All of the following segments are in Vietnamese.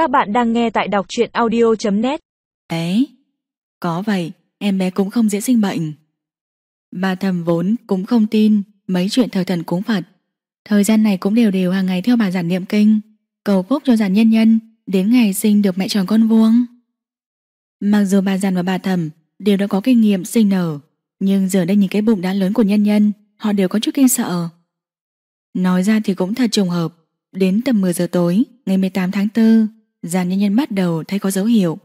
Các bạn đang nghe tại đọc truyện audio.net Đấy, Có vậy em bé cũng không dễ sinh bệnh. Bà thầm vốn cũng không tin Mấy chuyện thờ thần cúng Phật. Thời gian này cũng đều đều hàng ngày theo bà giản niệm kinh Cầu phúc cho giản nhân nhân Đến ngày sinh được mẹ tròn con vuông. Mặc dù bà giản và bà thầm Đều đã có kinh nghiệm sinh nở Nhưng giờ đây nhìn cái bụng đã lớn của nhân nhân Họ đều có chút kinh sợ. Nói ra thì cũng thật trùng hợp Đến tầm 10 giờ tối Ngày 18 tháng 4 Giàn nhân nhân bắt đầu thấy có dấu hiệu.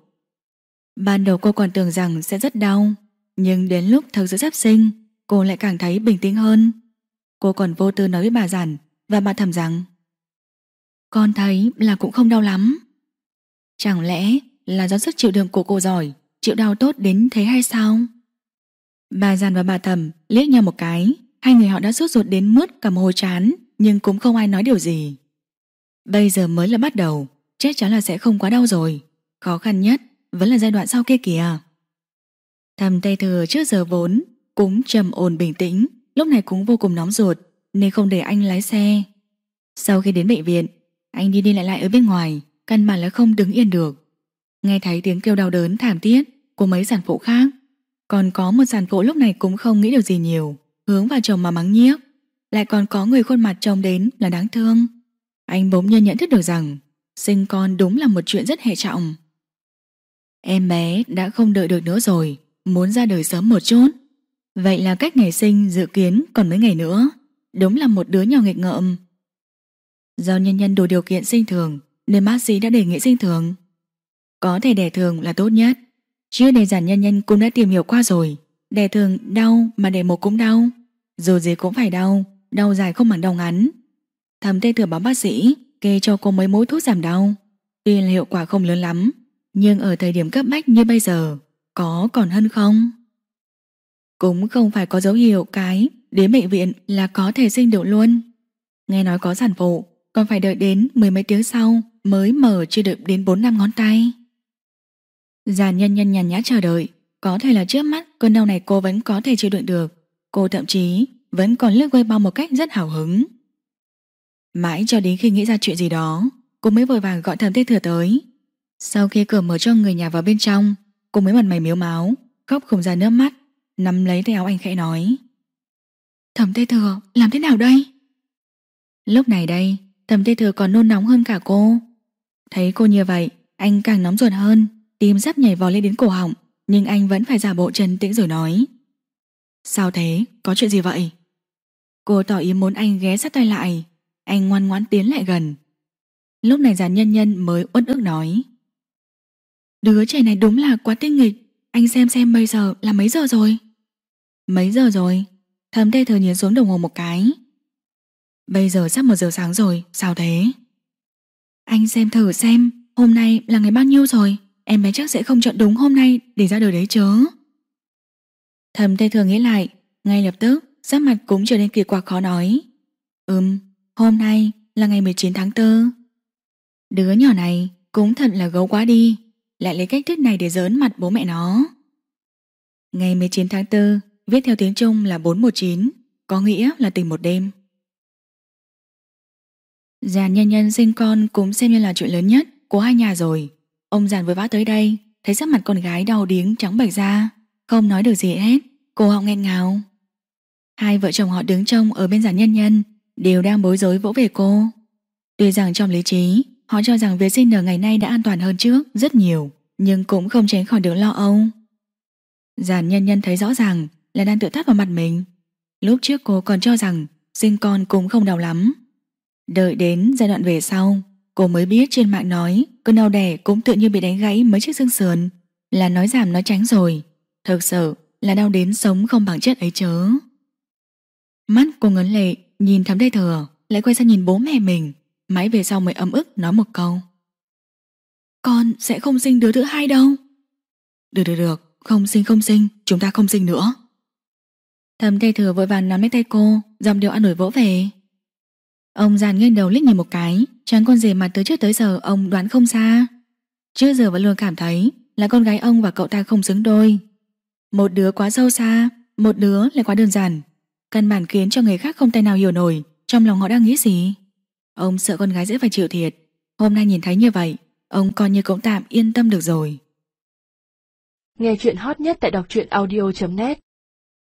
Ban đầu cô còn tưởng rằng sẽ rất đau, Nhưng đến lúc thật sự sắp sinh, Cô lại càng thấy bình tĩnh hơn. Cô còn vô tư nói với bà giản Và bà thầm rằng, Con thấy là cũng không đau lắm. Chẳng lẽ là do sức chịu đựng của cô giỏi, Chịu đau tốt đến thế hay sao? Bà giản và bà thầm liếc nhau một cái, Hai người họ đã sốt ruột đến mướt cả mồ hôi chán, Nhưng cũng không ai nói điều gì. Bây giờ mới là bắt đầu. Chắc chắn là sẽ không quá đau rồi. Khó khăn nhất vẫn là giai đoạn sau kia kìa. Thầm tay thừa trước giờ vốn Cũng trầm ổn bình tĩnh, Lúc này cũng vô cùng nóng ruột, Nên không để anh lái xe. Sau khi đến bệnh viện, Anh đi đi lại lại ở bên ngoài, Căn bản là không đứng yên được. Nghe thấy tiếng kêu đau đớn thảm thiết Của mấy sản phụ khác, Còn có một sản phụ lúc này cũng không nghĩ được gì nhiều, Hướng vào chồng mà mắng nhiếc. Lại còn có người khuôn mặt trông đến là đáng thương. Anh bỗng nhiên nhận thức được rằng Sinh con đúng là một chuyện rất hệ trọng. Em bé đã không đợi được nữa rồi, Muốn ra đời sớm một chút. Vậy là cách ngày sinh dự kiến còn mấy ngày nữa. Đúng là một đứa nhỏ nghịch ngợm. Do nhân nhân đủ điều kiện sinh thường, Nên bác sĩ đã đề nghị sinh thường. Có thể đẻ thường là tốt nhất. Chứ đề giản nhân nhân cũng đã tìm hiểu qua rồi. Đẻ thường đau mà đẻ một cũng đau. Dù gì cũng phải đau Đau dài không bằng đau ngắn. Thầm tê thừa báo bác sĩ Kê cho cô mấy mũi thuốc giảm đau. Tuy là hiệu quả không lớn lắm, Nhưng ở thời điểm cấp bách như bây giờ, Có còn hơn không? Cũng không phải có dấu hiệu cái Đến bệnh viện là có thể sinh được luôn. Nghe nói có sản phụ, Còn phải đợi đến mười mấy tiếng sau Mới mở chưa được đến 4 năm ngón tay. Già nhân nhân nhàn nhã chờ đợi, Có thể là trước mắt cơn đau này cô vẫn có thể chịu đựng được. Cô thậm chí Vẫn còn lướt quay bao một cách rất hào hứng. Mãi cho đến khi nghĩ ra chuyện gì đó, Cô mới vội vàng gọi thầm tê thừa tới. Sau khi cửa mở cho người nhà vào bên trong, Cô mới mặt mày miếu máu, Khóc không ra nước mắt, Nắm lấy tay áo anh khẽ nói. Thầm tê thừa, làm thế nào đây? Lúc này đây Thầm tê thừa còn nôn nóng hơn cả cô. Thấy cô như vậy, Anh càng nóng ruột hơn, Tim sắp nhảy vò lên đến cổ họng, Nhưng anh vẫn phải giả bộ trần tĩnh rồi nói. Sao thế? Có chuyện gì vậy? Cô tỏ ý muốn anh ghé sát tay lại anh ngoan ngoãn tiến lại gần. Lúc này giàn nhân nhân mới uất ức nói. Đứa trẻ này đúng là quá tinh nghịch. Anh xem xem bây giờ là mấy giờ rồi? Mấy giờ rồi? Thầm tê thờ nhìn xuống đồng hồ một cái. Bây giờ sắp một giờ sáng rồi, Sao thế? Anh xem thử xem, Hôm nay là ngày bao nhiêu rồi? Em bé chắc sẽ không chọn đúng hôm nay để ra đời đấy chứ. Thầm tê thờ nghĩ lại, Ngay lập tức, sắc mặt cũng trở nên kỳ quặc khó nói. Ừm Hôm nay là ngày 19 tháng 4 Đứa nhỏ này cũng thật là gấu quá đi, Lại lấy cách thức này để giỡn mặt bố mẹ nó. Ngày 19 tháng 4 Viết theo tiếng Trung là 419 Có nghĩa là tình một đêm. Giàn nhân nhân sinh con cũng xem như là chuyện lớn nhất của hai nhà rồi. Ông giàn vừa vã tới đây, Thấy sắc mặt con gái đau điếng trắng bạch ra, Không nói được gì hết, Cô họng nghẹn ngào. Hai vợ chồng họ đứng trông ở bên giàn nhân nhân đều đang bối rối vỗ về cô. Tuy rằng trong lý trí, họ cho rằng việc sinh nở ngày nay đã an toàn hơn trước rất nhiều, nhưng cũng không tránh khỏi được lo âu. Giản nhân nhân thấy rõ ràng là đang tự tát vào mặt mình. Lúc trước cô còn cho rằng sinh con cũng không đau lắm. Đợi đến giai đoạn về sau, cô mới biết trên mạng nói cơn đau đẻ cũng tự như bị đánh gãy mấy chiếc xương sườn, là nói giảm nói tránh rồi. Thực sự là đau đến sống không bằng chết ấy chớ. Mắt cô ngấn lệ Nhìn thắm đây thừa Lại quay sang nhìn bố mẹ mình. Mãi về sau mới ấm ức nói một câu. Con sẽ không sinh đứa thứ hai đâu. Được được được. Không sinh không sinh. Chúng ta không sinh nữa. Thầm tay thừa vội vàng nắm lấy tay cô Dòng điều ăn nổi vỗ về. Ông giàn nghiêng đầu liếc nhìn một cái Chẳng con gì mà từ trước tới giờ ông đoán không xa. Trước giờ vẫn luôn cảm thấy Là con gái ông và cậu ta không xứng đôi. Một đứa quá sâu xa, Một đứa lại quá đơn giản. Căn bản khiến cho người khác không thể nào hiểu nổi Trong lòng họ đang nghĩ gì. Ông sợ con gái dễ phải chịu thiệt. Hôm nay nhìn thấy như vậy, Ông coi như cũng tạm yên tâm được rồi. Nghe chuyện hot nhất tại đọc truyện audio.net